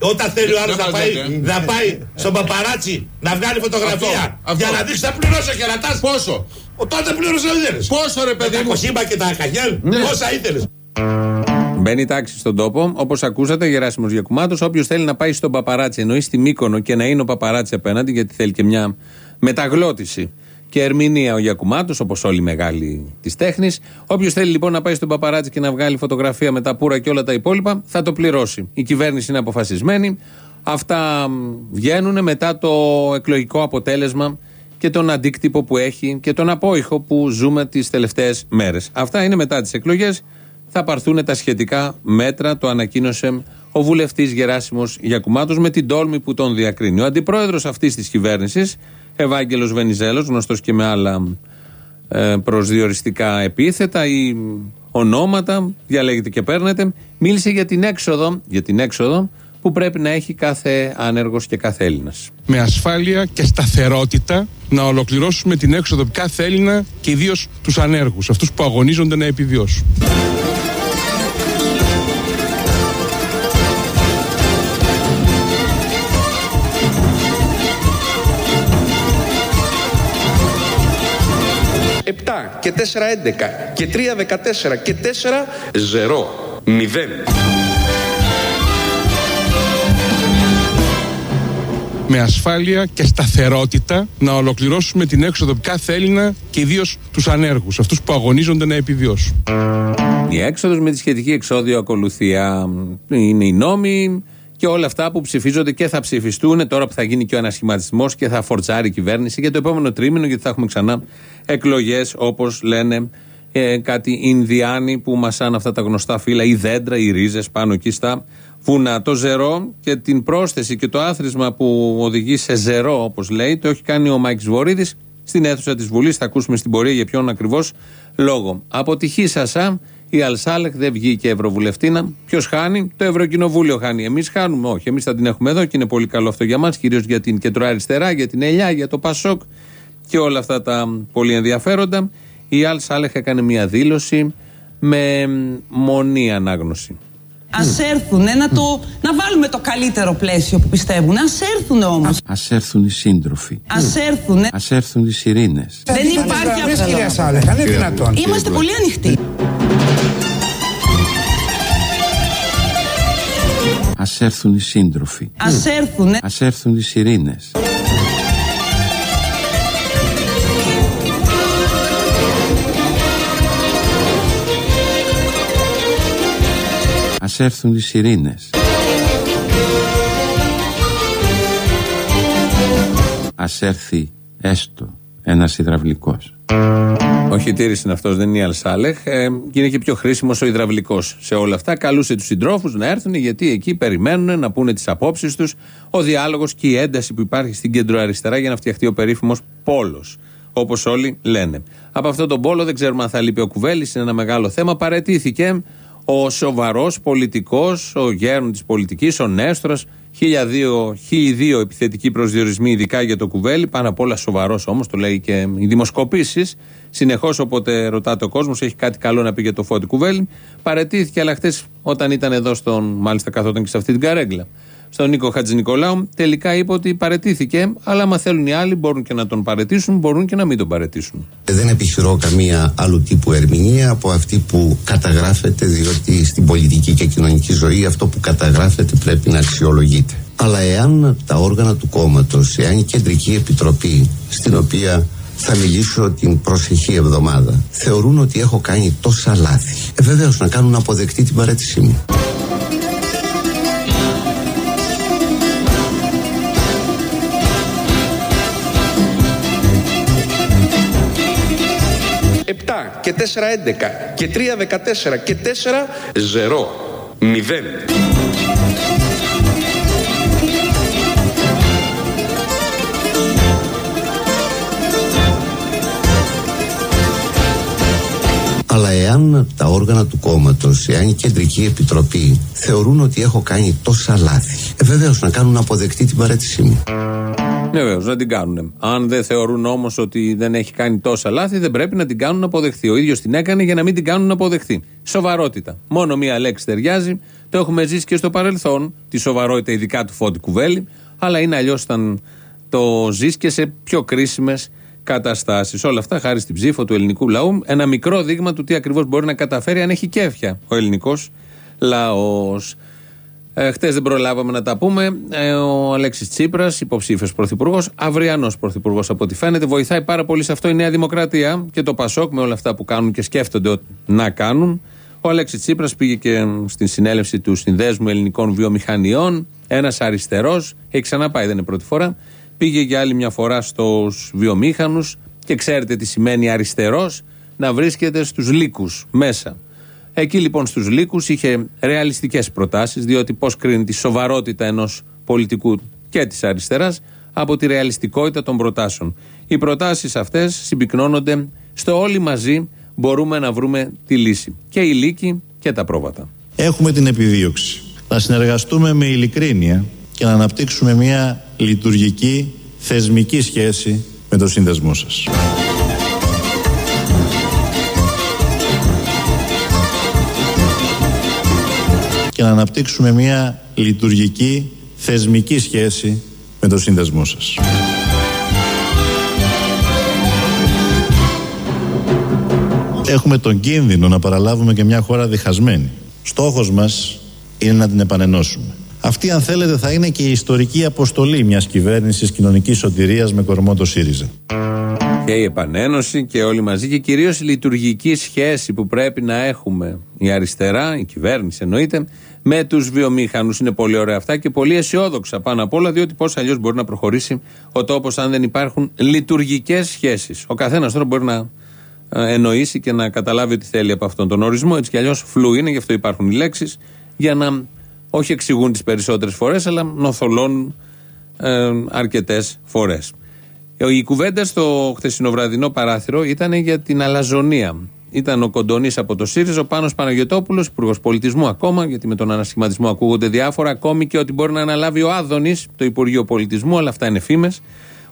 Όταν θέλει ο άλλος να, πάει, να πάει στον παπαράτσι να βγάλει φωτογραφία για να δείξει θα πληρώσει ο κερατά. Πόσο; Ο τότε πλήρωσε ο ήθελε. Πόσο ρε παιδί Τα μου; κοσίμπα και τα καγιέλ. Πόσα ήθελες. Μπαίνει τάξη στον τόπο. Όπως ακούσατε, Γεράσιμος Γιακουμάτος. Όποιος θέλει να πάει στον παπαράτσι, εννοεί στη Μύκονο και να είναι ο παπαράτσι απέναντι, γιατί θέλει και μια μεταγλώτηση και ερμηνεία ο Γιακουμάτος, όπως όλοι οι μεγάλοι της τέχνης. Όποιος θέλει λοιπόν να πάει στον παπαράτσι και να βγάλει φωτογραφία με τα πουρα και όλα τα υπόλοιπα, θα το πληρώσει. Η κυβέρνηση είναι αποφασισμένη. Αυτά μ, βγαίνουν μετά το εκλογικό αποτέλεσμα και τον αντίκτυπο που έχει και τον απόϊχο που ζούμε τις τελευταίες μέρες. Αυτά είναι μετά τις εκλογές. Θα πάρθουν τα σχετικά μέτρα, το ανακοίνωσε ο βουλευτής Γεράσιμος Γιακουμάτος με την τόλμη που τον διακρίνει. Ο αντιπρόεδρος αυτής της κυβέρνησης, Ευάγγελος Βενιζέλος, γνωστός και με άλλα ε, προσδιοριστικά επίθετα ή ονόματα, διαλέγετε και παίρνετε, μίλησε για την έξοδο, για την έξοδο που πρέπει να έχει κάθε άνεργος και κάθε Έλληνας. με ασφάλεια και σταθερότητα να ολοκληρώσουμε την έξοδο κάθε Έλληνα και ιδίως τους ανέργους, αυτούς που αγωνίζονται να επιβιώσουν. Και 4 11 και 3 14 και 4 0 0 Με ασφάλεια και σταθερότητα να ολοκληρώσουμε την έξοδο κάθε Έλληνα και ιδίως τους ανέργους, αυτούς που αγωνίζονται να επιβιώσουν. Η έξοδος με τη σχετική εξόδιο ακολουθία είναι οι νόμοι και όλα αυτά που ψηφίζονται και θα ψηφιστούν τώρα που θα γίνει και ο ανασχηματισμός και θα φορτσάρει η κυβέρνηση για το επόμενο τρίμηνο γιατί θα έχουμε ξανά εκλογές όπως λένε ε, κάτι Ινδιάνοι που μασάνε αυτά τα γνωστά φύλλα ή δέντρα ή ρίζες πάνω εκεί στα βουνά. Το ζερό και την πρόσθεση και το άθροισμα που οδηγεί σε ζερό όπως λέει το έχει κάνει ο Μάικης Βορύδης στην αίθουσα της Βουλής. Θα ακούσουμε στην πορεία για ποιον ακριβώς λόγο. Αποτυχή σασά η Αλσάλεχ δεν βγήκε Ευρωβουλευτήνα. Ποιος χάνει, το Ευρωκοινοβούλιο χάνει. Εμείς χάνουμε, όχι. Εμείς θα την έχουμε εδώ και είναι πολύ καλό αυτό για μας, κυρίως για την κεντροαριστερά, για την Ελιά, για το Πασόκ και όλα αυτά τα πολύ ενδιαφέροντα. Η Αλσάλεχ έκανε μια δήλωση με μονή ανάγνωση. Α έρθουν να, το, να βάλουμε το καλύτερο πλαίσιο που πιστεύουν. Α έρθουν όμως. Ας έρθουν οι σύντροφοι. Α έρθουν. Ας έρθουν οι σιρήνες. Δεν υπάρχει κυρία αυτό. Σάλεχ, αν είναι δυνατόν. Είμαστε πολύ ανοιχτοί. Ας έρθουν οι σύντροφοι. Α έρθουν. Ας έρθουν οι σιρήνες. Ας έρθουν οι σιρήνες. Ας έρθει έστω ένας υδραυλικός. Ο χιτήρη είναι αυτός, δεν είναι η Αλσάλεχ. Ε, και είναι και πιο χρήσιμος ο υδραυλικός σε όλα αυτά. Καλούσε τους συντρόφους να έρθουν γιατί εκεί περιμένουν να πούνε τις απόψεις τους. Ο διάλογος και η ένταση που υπάρχει στην κεντροαριστερά για να φτιαχτεί ο περίφημος πόλος. Όπως όλοι λένε. Από αυτόν τον πόλο δεν ξέρουμε αν θα λείπει ο Κουβέλης, είναι ένα μεγάλο θέμα. Παρετήθηκε ο σοβαρός πολιτικός, ο γέρον της πολιτικής, ο Νέστρος. Χίλιοι επιθετικοί προσδιορισμοί, ειδικά για το κουβέλι. Πάνω απ' όλα σοβαρός όμως, το λέει και οι δημοσκοπήσεις. Συνεχώς, όποτε ρωτάτε ο κόσμος, έχει κάτι καλό να πει για το φώτι κουβέλι. Παρετήθηκε, αλλά χτες όταν ήταν εδώ, στον, μάλιστα καθόταν και σε αυτή την καρέγκλα, στον Νίκο Χατζη Νικολάου, τελικά είπε ότι παρετήθηκε. Αλλά άμα θέλουν οι άλλοι, μπορούν και να τον παρετήσουν, μπορούν και να μην τον παρετήσουν. Δεν επιχειρώ καμία άλλου τύπου ερμηνεία από αυτή που καταγράφεται, διότι στην πολιτική και κοινωνική ζωή αυτό που καταγράφεται πρέπει να αξιολογείται. Αλλά εάν τα όργανα του κόμματος, εάν η κεντρική επιτροπή, στην οποία θα μιλήσω την προσεχή εβδομάδα, θεωρούν ότι έχω κάνει τόσα λάθη, ε, βεβαίως να κάνουν αποδεκτή την παρέτησή μου. Και 4 11 και 3 14 και 4 0 0 Αλλά εάν εάν τα όργανα του κόμματος, εάν η Κεντρική Επιτροπή θεωρούν ότι έχω κάνει τόσα λάθη, ε, βεβαίως να κάνουν αποδεκτή την παρέτησή μου. Ναι, βεβαίως, να την κάνουν. Αν δεν θεωρούν όμως ότι δεν έχει κάνει τόσα λάθη, δεν πρέπει να την κάνουν να αποδεχθεί. Ο ίδιος την έκανε για να μην την κάνουν να αποδεχθεί. Σοβαρότητα. Μόνο μία λέξη ταιριάζει. Το έχουμε ζήσει και στο παρελθόν. Τη σοβαρότητα, ειδικά του Φώτη Κουβέλη. Αλλά είναι αλλιώς όταν το ζεις και σε πιο κρίσιμες καταστάσεις. Όλα αυτά χάρη στην ψήφο του ελληνικού λαού. Ένα μικρό δείγμα του τι ακριβώς μπορεί να καταφέρει αν έχει κέφια ο ελληνικός λαός. Ε, Χθες δεν προλάβαμε να τα πούμε. Ε, ο Αλέξης Τσίπρας, υποψήφιος πρωθυπουργός, αυριανός πρωθυπουργός από ό,τι φαίνεται, βοηθάει πάρα πολύ σε αυτό η Νέα Δημοκρατία και το Πασόκ με όλα αυτά που κάνουν και σκέφτονται ότι να κάνουν. Ο Αλέξης Τσίπρας πήγε και στην συνέλευση του Συνδέσμου Ελληνικών Βιομηχανιών. Ένας αριστερός, έχει ξαναπάει, δεν είναι πρώτη φορά. Πήγε για άλλη μια φορά στους βιομήχανους και ξέρετε τι σημαίνει αριστερός να βρίσκεται στους λύκους μέσα. Εκεί λοιπόν στους λύκους είχε ρεαλιστικές προτάσεις, διότι πώς κρίνει τη σοβαρότητα ενός πολιτικού και της αριστεράς από τη ρεαλιστικότητα των προτάσεων. Οι προτάσεις αυτές συμπυκνώνονται στο όλοι μαζί μπορούμε να βρούμε τη λύση. Και οι λύκοι και τα πρόβατα. Έχουμε την επιδίωξη να συνεργαστούμε με ειλικρίνεια και να αναπτύξουμε μια λειτουργική θεσμική σχέση με το σύνδεσμό σας. Και να αναπτύξουμε μια λειτουργική θεσμική σχέση με το σύνδεσμό σας. Έχουμε τον κίνδυνο να παραλάβουμε και μια χώρα διχασμένη. Στόχος μας είναι να την επανενώσουμε. Αυτή αν θέλετε θα είναι και η ιστορική αποστολή μιας κυβέρνησης κοινωνικής σωτηρίας με κορμό το ΣΥΡΙΖΑ. Και η επανένωση και όλοι μαζί και κυρίως η λειτουργική σχέση που πρέπει να έχουμε η αριστερά, η κυβέρνηση εννοείται, με τους βιομήχανου. Είναι πολύ ωραία αυτά και πολύ αισιόδοξα πάνω απ' όλα, διότι πώς αλλιώς μπορεί να προχωρήσει ο τόπος αν δεν υπάρχουν λειτουργικές σχέσεις. Ο καθένας τώρα μπορεί να ε, εννοήσει και να καταλάβει ότι θέλει από αυτόν τον ορισμό. Έτσι κι αλλιώς φλού είναι, γι' αυτό υπάρχουν οι λέξεις, για να όχι εξηγούν τις περισσότερες φορές, αλλά νοθολώνουν ε, αρκετές φορές. Η κουβέντα στο χθεσινοβραδινό παράθυρο ήταν για την αλαζονία. Ήταν ο Κοντονής από το ΣΥΡΙΖΟ, ο Πάνος Παναγιοτόπουλος, υπουργός πολιτισμού ακόμα, γιατί με τον ανασχηματισμό ακούγονται διάφορα, ακόμη και ότι μπορεί να αναλάβει ο Άδωνης το Υπουργείο Πολιτισμού, αλλά αυτά είναι φήμες.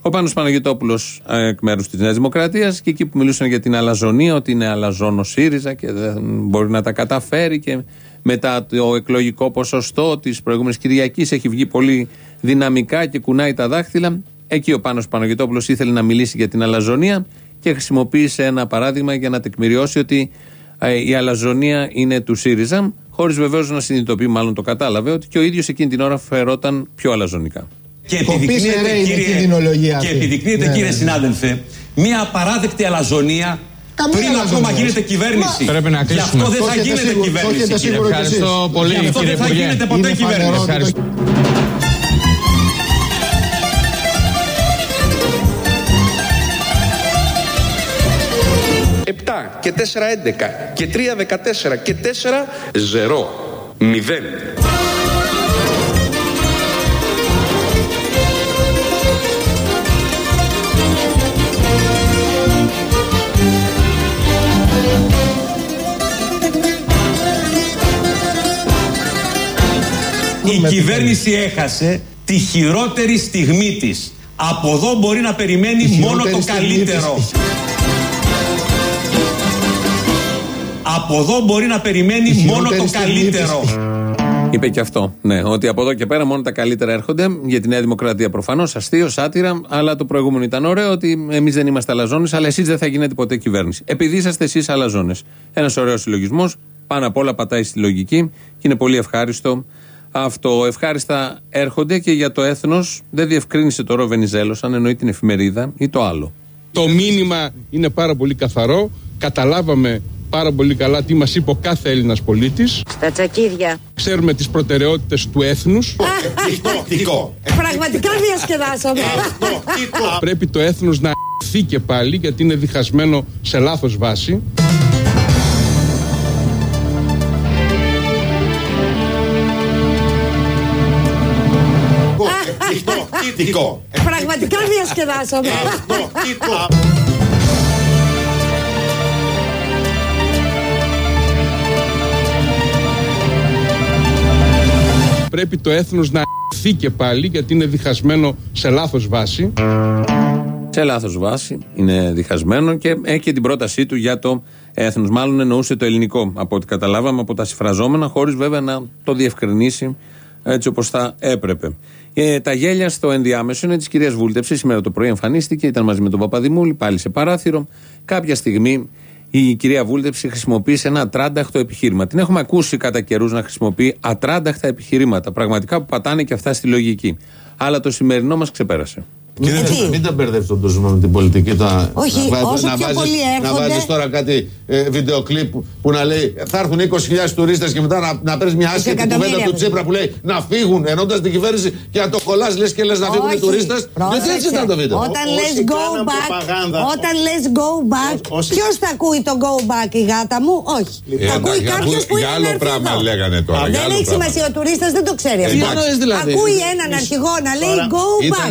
Ο Πάνος Παναγιοτόπουλος εκ μέρους της Νέας Δημοκρατίας και εκεί που μιλούσαν για την αλαζονία, ότι είναι αλαζόνο ΣΥΡΙΖΑ και δεν μπορεί να τα καταφέρει και μετά το εκλογικό ποσοστό της προηγούμενης Κυριακής έχει βγει πολύ δυναμικά και κουνάει τα δάχτυλα. Εκεί ο Πάνος Παναγιώτοπουλος ήθελε να μιλήσει για την αλαζονία και χρησιμοποίησε ένα παράδειγμα για να τεκμηριώσει ότι ε, η αλαζονία είναι του ΣΥΡΙΖΑ, χωρίς βεβαίως να συνειδητοποιεί, μάλλον το κατάλαβε, ότι και ο ίδιος εκείνη την ώρα φερόταν πιο αλαζονικά. Και επιδεικνύεται, κύριε, και επιδεικνύεται, ναι, κύριε ναι. συνάδελφε, μια απαράδεκτη αλαζονία Καμία πριν ακόμα γίνεται κυβέρνηση. Μα... Πρέπει να Γι' αυτό δεν θα γίνεται κυβέρνηση. Ευχαριστώ πολύ, κύριε Υπουργέ. δεν θα γίνεται ποτέ κυβέρνηση. Και 4 11 και 3 14 και 4 0 0 Η κυβέρνηση έχασε τη χειρότερη στιγμή της. Από εδώ μπορεί να περιμένει μόνο το καλύτερο. Από εδώ μπορεί να περιμένει μόνο το καλύτερο. Είπε και αυτό. Ναι, ότι από εδώ και πέρα μόνο τα καλύτερα έρχονται για τη Νέα Δημοκρατία προφανώς. Αστείο, σάτυρα, αλλά το προηγούμενο ήταν ωραίο ότι εμείς δεν είμαστε αλαζόνες, αλλά εσείς δεν θα γίνετε ποτέ κυβέρνηση. Επειδή είσαστε εσείς αλαζόνες. Ένας ωραίος συλλογισμός. Πάνω απ' όλα πατάει στη λογική και είναι πολύ ευχάριστο αυτό. Ευχάριστα έρχονται και για το έθνος δεν διευκρίνησε το Ροβενιζέλο αν εννοεί την εφημερίδα ή το άλλο. Το μήνυμα είναι πάρα πολύ καθαρό. Καταλάβαμε πάρα πολύ καλά τι μας είπε ο κάθε Έλληνας πολίτης. Στα τσακίδια. Ξέρουμε τις προτεραιότητες του έθνους. Πραγματικά διασκεδάσαμε. Πρέπει το έθνος να αρθεί και πάλι γιατί είναι διχασμένο σε λάθος βάση. Πραγματικά διασκεδάσαμε. Πρέπει το έθνος να θεί και πάλι γιατί είναι διχασμένο σε λάθος βάση. Σε λάθος βάση είναι διχασμένο και έχει και την πρότασή του για το έθνος. Μάλλον εννοούσε το ελληνικό από ό,τι καταλάβαμε από τα συμφραζόμενα, χωρίς βέβαια να το διευκρινίσει έτσι όπως θα έπρεπε. Ε, τα γέλια στο ενδιάμεσο είναι της κυρίας Βούλτεψης. Σήμερα το πρωί εμφανίστηκε, ήταν μαζί με τον Παπαδημούλη, πάλι σε παράθυρο. Κάποια στιγμή η κυρία Βούλτεψη χρησιμοποίησε ένα ατράνταχτο επιχείρημα. Την έχουμε ακούσει κατά καιρούς να χρησιμοποιεί ατράνταχτα επιχειρήματα. Πραγματικά που πατάνε και αυτά στη λογική. Αλλά το σημερινό μας ξεπέρασε. Κύριε Φέστα, μην τα μπερδεύεις τον κόσμο με την πολιτική. Τα, Όχι, να, βάζεις- όσο να πιο βάζεις- πολύ Να έρχονται- βάζεις τώρα κάτι ε, βίντεο κλιπ που να λέει θα έρθουν 20.000 τουρίστες και μετά να, να παίρνεις μια άσχετη Εκατομμύρια κουβέντα του βέβαια. Τσίπρα που λέει να φύγουν ενώντας την κυβέρνηση και να το κολλάς λες και λες να φύγουν οι Όχι, τουρίστες. Γιατί πρόσεξε. έτσι ήταν το βίντεο; Όταν Ό- λες όσοι go κάναν back, προπαγάνδα, όταν λες go back, Ό- όσοι- ποιος θα ακούει το go back η γάτα μου, όχι. Ε, θα ακούει για- κάποιος που για είναι άλλο να έρθει πράγμα εδώ. λέγανε τώρα, για Δεν άλλο έχει πράγμα. σημασία, ο τουρίστας δεν το ξέρει αυτό. Τι εννοείς δηλαδή; Ακούει έναν αρχηγό να λέει Τώρα, go back.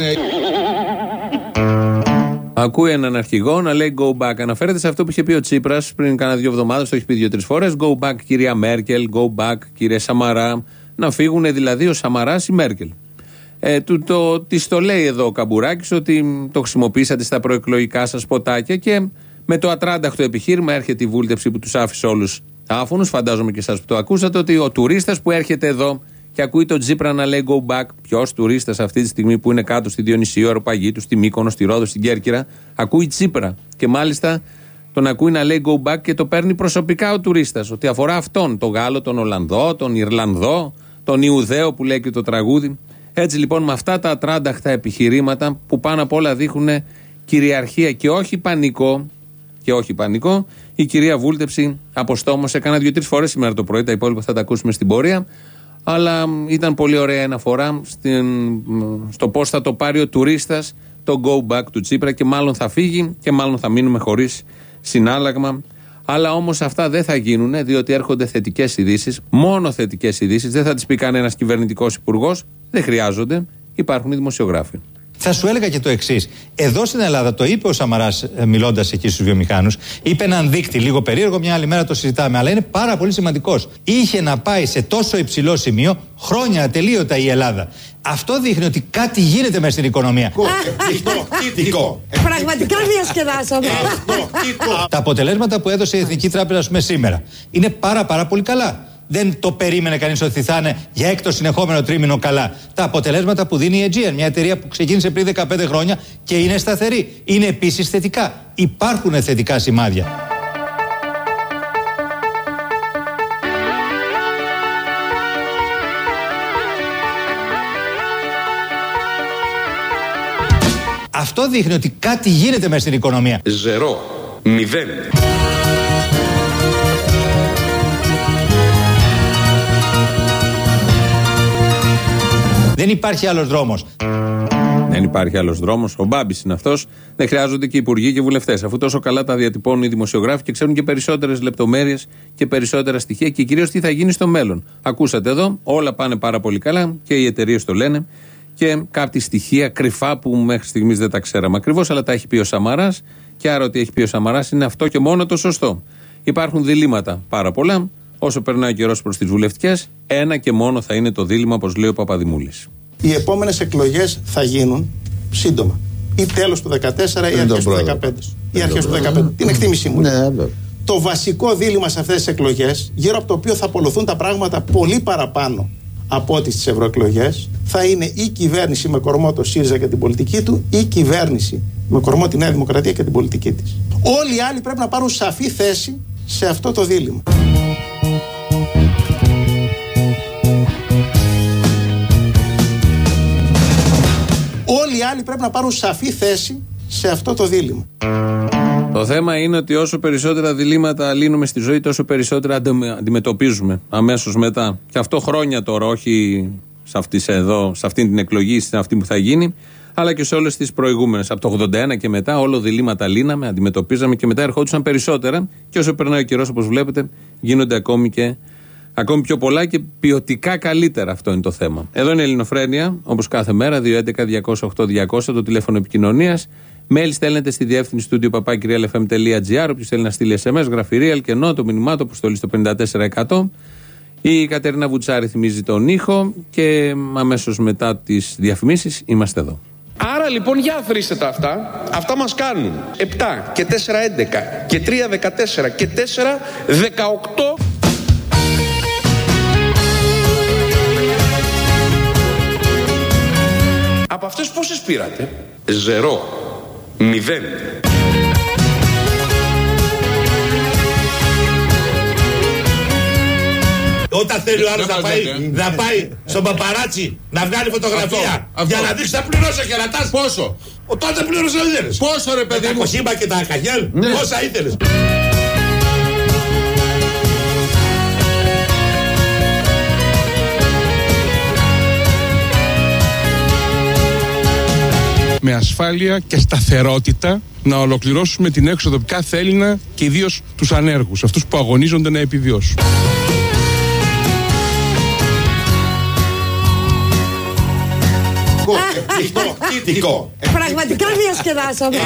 Ήτανε- Ακούει έναν αρχηγό να λέει go back. Αναφέρεται σε αυτό που είχε πει ο Τσίπρας πριν κάνα δύο εβδομάδες, το έχει πει δύο-τρει φορές. Go back, κυρία Μέρκελ, go back, κύριε Σαμαρά. Να φύγουν δηλαδή ο Σαμαράς ή Μέρκελ. Ε, του, το, της το λέει εδώ ο Καμπουράκης ότι το χρησιμοποίησατε στα προεκλογικά σας ποτάκια και με το ατράνταχτο επιχείρημα έρχεται η βούλτεψη που τους άφησε όλους άφωνους, φαντάζομαι και εσάς που το ακούσατε, ότι ο τουρίστας που έρχεται εδώ και ακούει τον Τζίπρα να λέει go back, ποιος τουρίστας αυτή τη στιγμή που είναι κάτω στη Διονυσίου, Αεροπαγίτου, στη Μύκονο, στη Ρόδο, στην Κέρκυρα, ακούει Τσίπρα και μάλιστα τον ακούει να λέει go back και το παίρνει προσωπικά ο τουρίστας, ότι αφορά αυτόν, τον Γάλλο, τον Ολλανδό, τον Ιρλανδό, τον Ιουδαίο που λέει και το τραγούδι. Έτσι λοιπόν με αυτά τα ατράνταχτα επιχειρήματα που πάνω απ' όλα δείχνουν κυριαρχία και όχι πανικό, και όχι πανικό, η κυρία Βούλτεψη αποστόμωσε κάνα δύο-τρεις φορές σήμερα το πρωί. Τα υπόλοιπα θα τα ακούσουμε στην πορεία. Αλλά μ, ήταν πολύ ωραία αναφορά στην, μ, στο πώς θα το πάρει ο τουρίστας το go back του Τσίπρα και μάλλον θα φύγει και μάλλον θα μείνουμε χωρίς συνάλλαγμα. Αλλά όμως αυτά δεν θα γίνουν διότι έρχονται θετικές ειδήσεις, μόνο θετικές ειδήσεις. Δεν θα τις πει κανένας κυβερνητικός υπουργός. Δεν χρειάζονται. Υπάρχουν οι δημοσιογράφοι. Θα σου έλεγα και το εξής. Εδώ στην Ελλάδα το είπε ο Σαμαράς μιλώντας εκεί στους βιομηχάνους. Είπε έναν δείκτη λίγο περίεργο, μια άλλη μέρα το συζητάμε. Αλλά είναι πάρα πολύ σημαντικός. Είχε να πάει σε τόσο υψηλό σημείο χρόνια ατελείωτα η Ελλάδα. Αυτό δείχνει ότι κάτι γίνεται μέσα στην οικονομία. Τικό. Πραγματικά διασκεδάσαμε. Τα αποτελέσματα που έδωσε η Εθνική Τράπεζα ας πούμε, σήμερα είναι πάρα πάρα πολύ καλά. Δεν το περίμενε κανείς ότι θα είναι για έκτο συνεχόμενο τρίμηνο καλά. Τα αποτελέσματα που δίνει η Aegean, μια εταιρεία που ξεκίνησε πριν 15 χρόνια και είναι σταθερή, είναι επίσης θετικά. Υπάρχουν θετικά σημάδια. Αυτό δείχνει ότι κάτι γίνεται μέσα στην οικονομία. Ζερό. Μηδέν. Δεν υπάρχει άλλος δρόμος. Δεν υπάρχει άλλος δρόμος. Ο Μπάμπης είναι αυτός. Δεν χρειάζονται και υπουργοί και βουλευτές. Αφού τόσο καλά τα διατυπώνουν οι δημοσιογράφοι και ξέρουν και περισσότερες λεπτομέρειες και περισσότερα στοιχεία και κυρίως τι θα γίνει στο μέλλον. Ακούσατε εδώ, όλα πάνε πάρα πολύ καλά και οι εταιρείες το λένε και κάποια στοιχεία κρυφά που μέχρι στιγμής δεν τα ξέραμε ακριβώς, αλλά τα έχει πει ο Σαμαράς και άρα ότι έχει πει ο Σαμαράς είναι αυτό και μόνο το σωστό. Υπάρχουν διλήμματα πάρα πολλά. Όσο περνάει ο καιρός προς τις βουλευτικές, ένα και μόνο θα είναι το δίλημα, όπως λέει ο Παπαδημούλης. Οι επόμενες εκλογές θα γίνουν σύντομα. Ή τέλος του 2014 ή τον αρχές του πρόεδρο. 2015. Ή αρχές του 2015. Την εκτίμησή μου. Ναι, βέβαια. Το βασικό δίλημα σε αυτές τις εκλογές, γύρω από το οποίο θα απολωθούν τα πράγματα πολύ παραπάνω από ό,τι στις ευρωεκλογές, θα είναι η κυβέρνηση με κορμό το ΣΥΡΙΖΑ και την πολιτική του ή η κυβέρνηση με κορμό τη Νέα Δημοκρατία και την πολιτική της. Όλοι οι άλλοι πρέπει να πάρουν σαφή θέση σε αυτό το δίλημα. Όλοι οι άλλοι πρέπει να πάρουν σαφή θέση σε αυτό το δίλημα. Το θέμα είναι ότι όσο περισσότερα διλήμματα λύνουμε στη ζωή, τόσο περισσότερα αντε- αντιμετωπίζουμε αμέσως μετά. Και αυτό χρόνια τώρα, όχι σε, αυτής, σε εδώ, σε αυτή την εκλογή, σε αυτή που θα γίνει, αλλά και σε όλες τις προηγούμενες. Από το 81 και μετά, όλο διλήμματα λύναμε, αντιμετωπίζαμε και μετά ερχόντουσαν περισσότερα. Και όσο περνάει ο καιρός, όπως βλέπετε, γίνονται ακόμη και Ακόμη πιο πολλά και ποιοτικά καλύτερα αυτό είναι το θέμα. Εδώ είναι η Ελληνοφρένεια, όπως κάθε μέρα, 211-208-200, το τηλέφωνο επικοινωνίας. Mail στέλνετε στη διεύθυνση του papakirialfm.gr. Όποιο θέλει να στείλει SMS, γραφει real και no, το μηνυμά του, αποστολή στο 54%. Η Κατερίνα Βουτσάρη θυμίζει τον ήχο και αμέσως μετά τις διαφημίσεις είμαστε εδώ. Άρα λοιπόν για αφρίστε τα αυτά. Αυτά μας κάνουν 7 και 4 11 και 3 14 και 4 18 Από αυτές πόσες πήρατε; Ζερό. Μηδέν. Όταν θέλει ο άλλος να πάει, να πάει στον παπαράτσι να βγάλει φωτογραφία για να δείξει να πληρώσει ο κερατά. Πόσο; Ο τότε πλήρωσε ο ήθελε. Πόσο ρε παιδί Τα μου; κοσίμπα και τα καγιέλ. Πόσα ήθελες. Με ασφάλεια και σταθερότητα να ολοκληρώσουμε την έξοδο κάθε Έλληνα και ιδίως τους ανέργους, αυτούς που αγωνίζονται να επιβιώσουν. Τικό. Πραγματικά διασκεδάσαμε.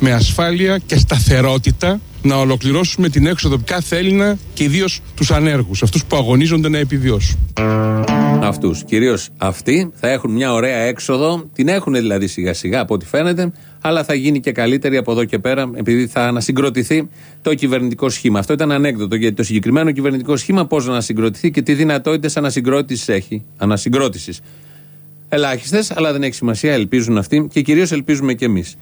Με ασφάλεια και σταθερότητα να ολοκληρώσουμε την έξοδο κάθε Έλληνα και ιδίως τους ανέργους, αυτούς που αγωνίζονται να επιβιώσουν. Αυτούς. Κυρίως αυτοί θα έχουν μια ωραία έξοδο. Την έχουν δηλαδή σιγά σιγά από ό,τι φαίνεται. Αλλά θα γίνει και καλύτερη από εδώ και πέρα επειδή θα ανασυγκροτηθεί το κυβερνητικό σχήμα. Αυτό ήταν ανέκδοτο γιατί το συγκεκριμένο κυβερνητικό σχήμα πώς να ανασυγκροτηθεί και τι δυνατότητες ανασυγκρότησης έχει. Ανασυγκρότησης. Ελάχιστες, αλλά δεν έχει σημασία. Ελπίζουν αυτοί και κυρίως ελπίζουμε κι εμείς.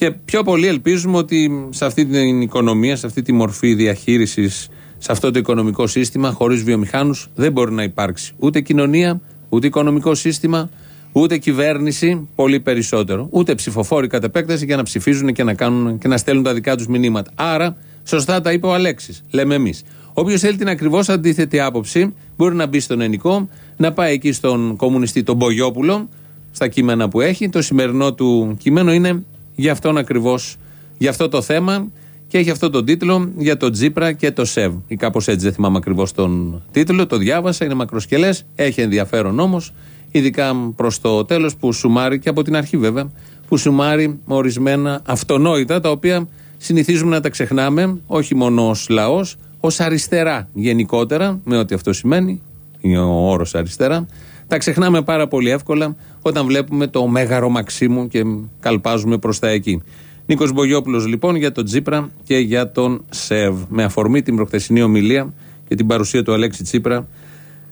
Και πιο πολύ ελπίζουμε ότι σε αυτή την οικονομία, σε αυτή τη μορφή διαχείρισης, σε αυτό το οικονομικό σύστημα, χωρίς βιομηχάνους, δεν μπορεί να υπάρξει ούτε κοινωνία, ούτε οικονομικό σύστημα, ούτε κυβέρνηση, πολύ περισσότερο. Ούτε ψηφοφόροι κατ' επέκταση για να ψηφίζουν και να, κάνουν, και να στέλνουν τα δικά τους μηνύματα. Άρα, σωστά τα είπε ο Αλέξης. Λέμε εμείς. Όποιος θέλει την ακριβώς αντίθετη άποψη, μπορεί να μπει στον Ενικό, να πάει εκεί στον κομμουνιστή τον Μπογιόπουλο, στα κείμενα που έχει. Το σημερινό του κείμενο είναι για αυτόν ακριβώς, για αυτό το θέμα και έχει αυτό τον τίτλο για το Τζίπρα και το ΣΕΒ. Ή κάπως έτσι δεν θυμάμαι ακριβώς τον τίτλο. Το διάβασα, είναι μακροσκελές, έχει ενδιαφέρον όμως, ειδικά προς το τέλος που σουμάρει και από την αρχή βέβαια, που σουμάρει ορισμένα αυτονόητα τα οποία συνηθίζουμε να τα ξεχνάμε, όχι μόνο ως λαός, ως αριστερά γενικότερα, με ό,τι αυτό σημαίνει, είναι ο όρος αριστερά. Τα ξεχνάμε πάρα πολύ εύκολα όταν βλέπουμε το μέγαρο Μαξίμου και καλπάζουμε προς τα εκεί. Νίκος Μπογιόπουλος λοιπόν για τον Τσίπρα και για τον ΣΕΒ. Με αφορμή την προχθεσινή ομιλία και την παρουσία του Αλέξη Τσίπρα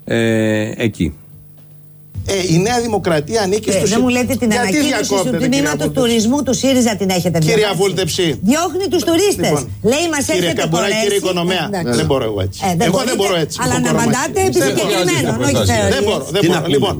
ε, εκεί. Ε, η Νέα Δημοκρατία ανήκει Ε, στους... δεν μου λέτε την Γιατί ανακοίνωση διακόπτετε, του κυρία τμήματο Βούλτεψη; τουρισμού του ΣΥΡΙΖΑ την έχετε Κυρία διαβάσει. Βούλτεψη. Διώχνει τους τουρίστες. Λοιπόν, Λέει μας Κύριε έχετε Καμπουρά, κορέσει. κύριε Οικονομέα. Εντάξει. Δεν μπορώ εγώ έτσι. Ε, δεν εγώ μπορείτε, δεν μπορώ έτσι. Αλλά να Οικονομία. απαντάτε επί Δεν μπορώ. συγκεκριμένων, όχι Δεν θεωρίες. μπορώ. Δεν μπορώ. Λοιπόν,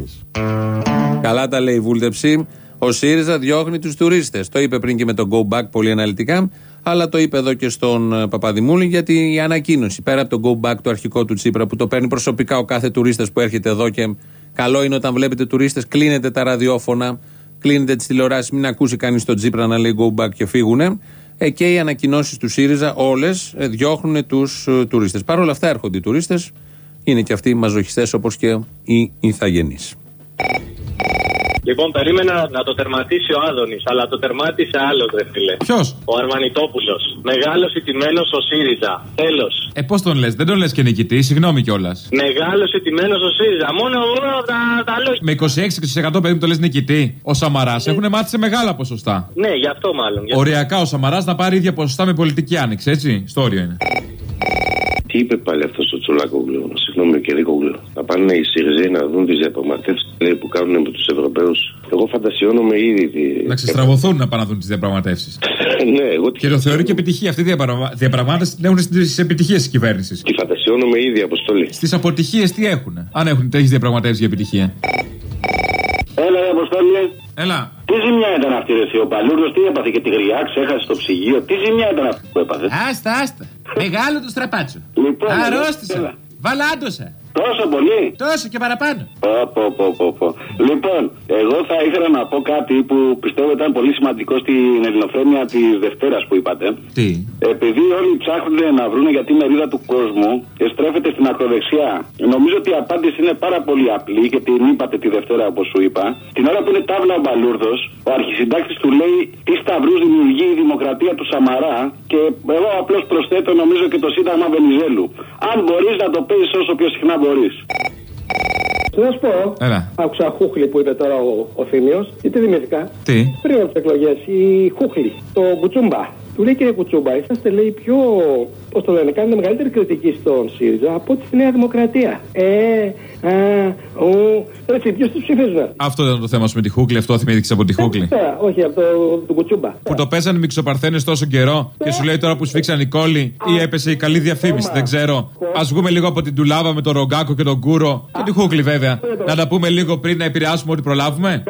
Καλά τα λέει η βούλτεψη. Ο ΣΥΡΙΖΑ διώχνει τους τουρίστες. Το είπε πριν και με τον Go Back πολύ αναλυτικά, αλλά το είπε εδώ και στον ε, Παπαδημούλη γιατί η ανακοίνωση πέρα από το Go Back το αρχικό του Τσίπρα που το παίρνει προσωπικά ο κάθε τουρίστας που έρχεται εδώ και καλό είναι όταν βλέπετε τουρίστες, κλείνετε τα ραδιόφωνα, κλείνετε τις τηλεοράσεις, μην ακούσει κανείς τον Τσίπρα να λέει Go Back και φύγουνε. Ε, και οι ανακοινώσεις του ΣΥΡΙΖΑ όλες διώχνουν τους ε, τουρίστες. Παρ' όλα αυτά έρχονται οι τουρίστες, είναι και αυτοί μαζοχιστές όπως και οι ηθαγενείς. Λοιπόν, περίμενα να το τερματίσει ο Άδωνης, αλλά το τερμάτισε άλλος, ρε φίλε. Ποιος; Ο Αρμανιτόπουλος. Μεγάλο ηττημένο ο ΣΥΡΙΖΑ. Τέλος. Ε, πώς τον λες, δεν τον λες και νικητή, συγγνώμη κιόλας. Μεγάλο ηττημένο ο ΣΥΡΙΖΑ. Μόνο, μόνο τα, τα λόγια. Με 26% περίπου το λες νικητή. Ο Σαμαράς έχουν μάθει σε μεγάλα ποσοστά. Ναι, γι' αυτό μάλλον. γι' αυτό. Οριακά ο Σαμαράς να πάρει ίδια ποσοστά με πολιτική άνοιξη, έτσι; Στο όριο είναι. Τι είπε πάλι αυτός στο Τσολάκογλου, συγγνώμη ο Κερίκογλου, να πάνε οι Σιριζέοι να δουν τις διαπραγματεύσεις που κάνουν με τους Ευρωπαίους. Εγώ φαντασιώνομαι ήδη. Τι... Να ξεστραβωθούν να πάνε να δουν τις διαπραγματεύσεις. ναι, εγώ Και το θεωρεί και επιτυχία. Αυτή η διαπραγμα- διαπραγμάτευση την έχουν στις επιτυχίες της κυβέρνησης. τη φαντασιώνομαι ήδη αποστολή. Στις αποτυχίες τι έχουν, αν έχουν τέτοιε διαπραγματεύσεις για επιτυχία. Έλα, ρε Αποστόλη. Έλα. Τι ζημιά ήταν αυτή, ρε Θεό Παλούρδος, τι έπαθε και τη γριά, ξέχασε το ψυγείο. Τι ζημιά ήταν αυτή που έπαθε. Άστα, άστα. Μεγάλο το στραπάτσο. Λοιπόν, Αρρώστησα. Βαλάντωσα. Τόσο πολύ. Τόσο και παραπάνω. Πω, πω, πω, πω, πω. Λοιπόν, εγώ θα ήθελα να πω κάτι που πιστεύω ήταν πολύ σημαντικό στην ελληνοφρένεια της Δευτέρας που είπατε. Τι; Επειδή όλοι ψάχνουν να βρουν για τη μερίδα του κόσμου και στρέφεται στην ακροδεξιά. Νομίζω ότι η απάντηση είναι πάρα πολύ απλή και την είπατε τη Δευτέρα όπως σου είπα. Την ώρα που είναι τάβλα ο Μπαλούρδος, ο αρχισυντάκτης του λέει τι σταυρούς δημιουργεί η δημοκρατία του Σαμαρά και εγώ απλώς προσθέτω νομίζω και το Σύνταγμα Βενιζέλου. Αν μπορείς να το παίζει όσο πιο συχνά μπορεί. Να σου πω, Έλα. άκουσα χούχλι που είπε τώρα ο, ο Θήμιος, ή τι θυμήθηκα. Τι; Πριν από τις εκλογές, η χούχλι, το Κουτσούμπα. Του λέει κύριε Κουτσούμπα, είσαστε λέει πιο. Πώς το λένε, κάνετε μεγαλύτερη κριτική στον ΣΥΡΙΖΑ από ότι στη Νέα Δημοκρατία. Ε, α, ου. Έτσι, ποιος του ψηφίζουν. Αυτό ήταν το θέμα σου με τη Χούκλη, αυτό θυμήθηκες από τη Χούκλη. Τώρα, όχι από το, το Κουτσούμπα. Που το παίζανε μυξοπαρθένε τόσο καιρό και σου λέει τώρα που σφίξαν οι κόλλοι ή έπεσε η καλή διαφήμιση, δεν ξέρω. Α βγούμε λίγο από την τουλάβα με τον Ρογκάκο και τον Κούρο και τη Χούκλη βέβαια. Να τα πούμε λίγο πριν να επηρεάσουμε ό,τι προλάβουμε.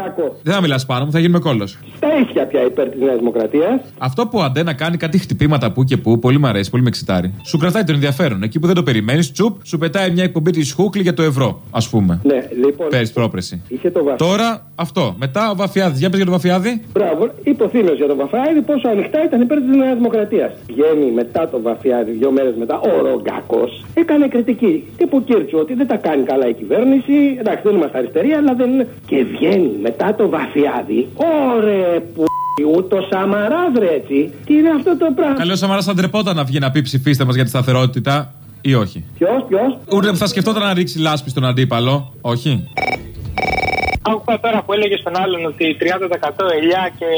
Δεν θα μιλάς πάνω μου, θα γίνουμε κόλο. Τα ίσια πια υπέρ της Νέας Δημοκρατίας. Αυτό που αντέ να κάνει κάτι χτυπήματα που και που, πολύ μ' αρέσει, πολύ με εξητάρει. Σου κρατάει τον ενδιαφέρον. Εκεί που δεν το περιμένεις, τσουπ, σου πετάει μια εκπομπή της Χούκλη για το ευρώ, ας πούμε. Ναι, λοιπόν. Πέρυσι πρόπρεση. Είχε το βαφ. Τώρα αυτό. Μετά ο Βαφιάδης. Για πες για τον Βαφιάδη. Μπράβο, είπε ο Θήμιος για τον Βαφιάδη πόσο ανοιχτά ήταν υπέρ της Νέας Δημοκρατίας. Βγαίνει μετά τον Βαφιάδη, δύο μέρες μετά, ο Ρογκάκος. Έκανε κριτική. Τύπου Κίρτσου ότι δεν τα κάνει καλά η κυβέρνηση. Εντάξει, δεν είμαστε αριστεροί, αλλά δεν είναι. Και βγαίνει μετά τον Βαφιάδη. Ωρε που. Ούτως Σαμαρά βρε έτσι. Τι είναι αυτό το πράγμα; Καλό Σαμαράς θα ντρεπόταν να βγει να πει ψηφίστε μας για τη σταθερότητα ή όχι; Ποιος, ποιος; Ούτε που θα σκεφτόταν να ρίξει λάσπη στον αντίπαλο. Όχι; Άκουγα τώρα που έλεγε στον άλλον ότι 30% ελιά και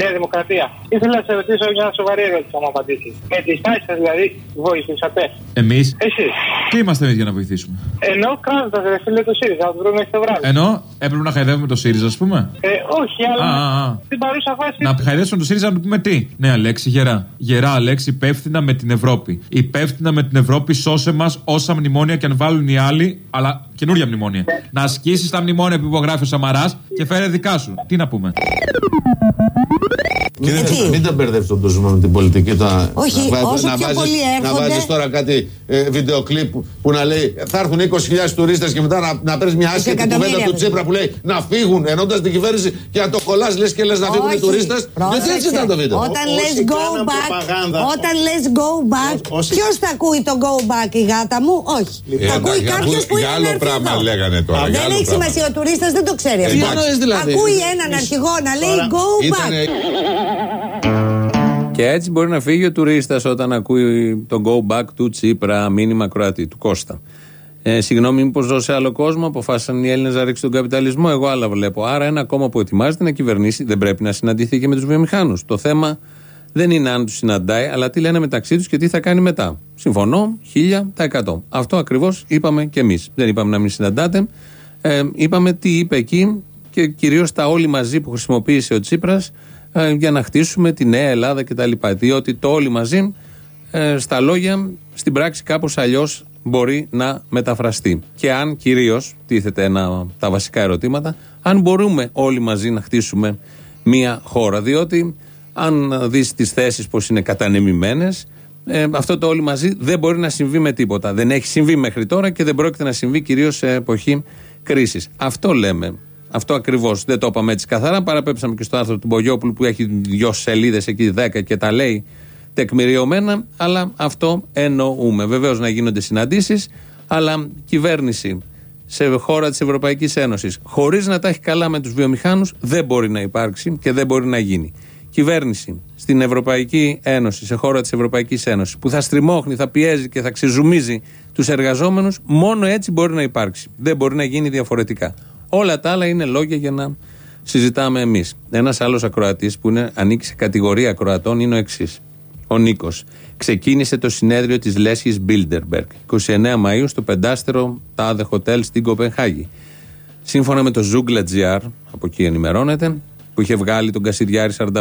Νέα Δημοκρατία. Ήθελα να σε ρωτήσω μια σοβαρή ερώτηση, αν μου απαντήσεις. Με τις τάσεις σας δηλαδή βοηθήσατε; Εμείς. Εσείς. Τι είμαστε εμείς για να βοηθήσουμε; Ενώ κάνοντα ρε φίλε το ΣΥΡΙΖΑ, να το βρούμε μέχρι το βράδυ. Ενώ έπρεπε να χαϊδεύουμε το ΣΥΡΙΖΑ, ας πούμε; Ε, όχι, αλλά Α, α, α. στην παρούσα φάση. Να χαϊδεύσουμε το ΣΥΡΙΖΑ να του πούμε τι; Ναι, Αλέξη, γερά. Γερά, Αλέξη, υπεύθυνα με την Ευρώπη. Υπεύθυνα με την Ευρώπη, σώσε μας όσα μνημόνια και αν βάλουν οι άλλοι, αλλά καινούρια μνημόνια. Να ασκήσεις τα μνημόνια που υπογράφει ο Σαμαράς και φέρε δικά σου. Τι να πούμε. Κύριε Φέστα, μην τα μπερδεύετε τον κόσμο με την πολιτική. Τα... Όχι, να, βάζεις- όσο να πιο βάζεις- πολύ Να έρχονται- βάζει τώρα κάτι ε, βίντεο κλιπ που να λέει θα έρθουν 20.000 τουρίστες και μετά να, να παίρνεις μια άσχετη Εκατομμύρια κουβέντα του τους. Τσίπρα που λέει να φύγουν ενώντας την κυβέρνηση και να το κολλάς λες και λες να φύγουν οι Όχι, τουρίστες. Γιατί έτσι πρόσεξε. ήταν το βίντεο; Όταν Όσοι λες go κάναν back, προπαγάνδα. όταν λες go back, όσοι- ποιος θα ακούει το go back η γάτα μου, όχι. Ε, θα ακούει για- κάποιος που για είναι άλλο να έρθει πράγμα εδώ. λέγανε τώρα, για Δεν άλλο έχει πράγμα. σημασία, ο τουρίστας δεν το ξέρει Ε, αυτό. τι εννοείς δηλαδή; Ακούει έναν αρχηγό να λέει go back. Και έτσι μπορεί να φύγει ο τουρίστας όταν ακούει το go back του Τσίπρα, μήνυμα Κροατή, του Κώστα. Ε, συγγνώμη, μήπως ζω σε άλλο κόσμο, αποφάσισαν οι Έλληνες να ρίξουν τον καπιταλισμό. Εγώ άλλα βλέπω. Άρα, ένα κόμμα που ετοιμάζεται να κυβερνήσει δεν πρέπει να συναντηθεί και με τους βιομηχάνους. Το θέμα δεν είναι αν τους συναντάει, αλλά τι λένε μεταξύ τους και τι θα κάνει μετά. Συμφωνώ, 1000%. Αυτό ακριβώς είπαμε και εμείς. Δεν είπαμε να μην συναντάτε. Ε, είπαμε τι είπε εκεί και κυρίως τα όλοι μαζί που χρησιμοποίησε ο Τσίπρας ε, για να χτίσουμε τη νέα Ελλάδα κτλ. Διότι το όλοι μαζί ε, στα λόγια, στην πράξη κάπως αλλιώς μπορεί να μεταφραστεί. Και αν κυρίως, τίθεται ένα από τα βασικά ερωτήματα, αν μπορούμε όλοι μαζί να χτίσουμε μία χώρα. Διότι αν δεις τις θέσεις πως είναι κατανεμημένες, ε, αυτό το όλοι μαζί δεν μπορεί να συμβεί με τίποτα. Δεν έχει συμβεί μέχρι τώρα και δεν πρόκειται να συμβεί κυρίως σε εποχή κρίσης. Αυτό λέμε. Αυτό ακριβώς. Δεν το είπαμε έτσι καθαρά. Παραπέψαμε και στο άρθρο του Μπογιόπουλου που έχει δυο σελίδες εκεί, δέκα και τα λέει τεκμηριωμένα. Αλλά αυτό εννοούμε. Βεβαίως να γίνονται συναντήσεις, αλλά κυβέρνηση σε χώρα της Ευρωπαϊκής Ένωσης χωρίς να τα έχει καλά με τους βιομηχάνους δεν μπορεί να υπάρξει και δεν μπορεί να γίνει. Κυβέρνηση στην Ευρωπαϊκή Ένωση, σε χώρα της Ευρωπαϊκής Ένωσης, που θα στριμώχνει, θα πιέζει και θα ξεζουμίζει τους εργαζόμενους, μόνο έτσι μπορεί να υπάρξει. Δεν μπορεί να γίνει διαφορετικά. Όλα τα άλλα είναι λόγια για να συζητάμε εμείς. Ένας άλλος ακροατής που είναι, ανήκει σε κατηγορία ακροατών είναι ο εξής. Ο Νίκος. Ξεκίνησε το συνέδριο της Λέσχης Bilderberg 29 Μαου στο πεντάστερο Τάδε Hotel στην Κοπενχάγη. Σύμφωνα με το Zoogla.gr, από εκεί ενημερώνεται, που είχε βγάλει τον Κασιδιάρη 45%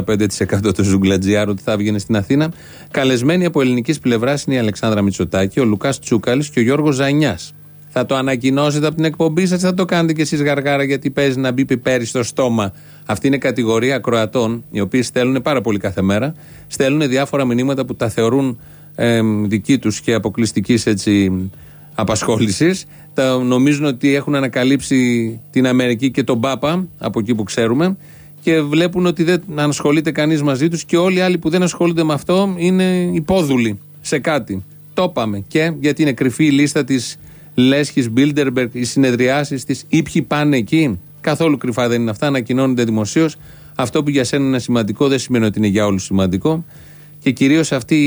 του Zoogla.gr ότι θα έβγαινε στην Αθήνα, καλεσμένοι από ελληνικής πλευράς είναι η Αλεξάνδρα Μητσοτάκη, ο Λουκάς Τσούκαλης και ο Γιώργος Ζανιάς. Θα το ανακοινώσετε από την εκπομπή σας, θα το κάνετε κι εσείς γαργάρα, γιατί παίζει να μπει πιπέρι στο στόμα. Αυτή είναι κατηγορία ακροατών, οι οποίοι στέλνουν πάρα πολύ κάθε μέρα. Στέλνουν διάφορα μηνύματα που τα θεωρούν ε, δική τους και αποκλειστικής έτσι απασχόλησης. Νομίζουν ότι έχουν ανακαλύψει την Αμερική και τον Πάπα, από εκεί που ξέρουμε, και βλέπουν ότι δεν ασχολείται κανείς μαζί τους και όλοι οι άλλοι που δεν ασχολούνται με αυτό είναι υπόδουλοι σε κάτι. Το είπαμε. Και γιατί είναι κρυφή η λίστα της Λέσχη Μπίλντερμπεργκ, οι συνεδριάσεις της, ή ποιοι πάνε εκεί; Καθόλου κρυφά δεν είναι αυτά, ανακοινώνονται δημοσίως. Αυτό που για σένα είναι σημαντικό δεν σημαίνει ότι είναι για όλους σημαντικό. Και κυρίως αυτή